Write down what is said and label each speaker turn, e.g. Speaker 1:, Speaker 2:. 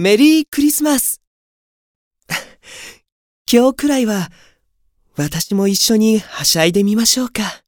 Speaker 1: メリークリスマス 今日くらいは私も一緒にはしゃいでみましょうか。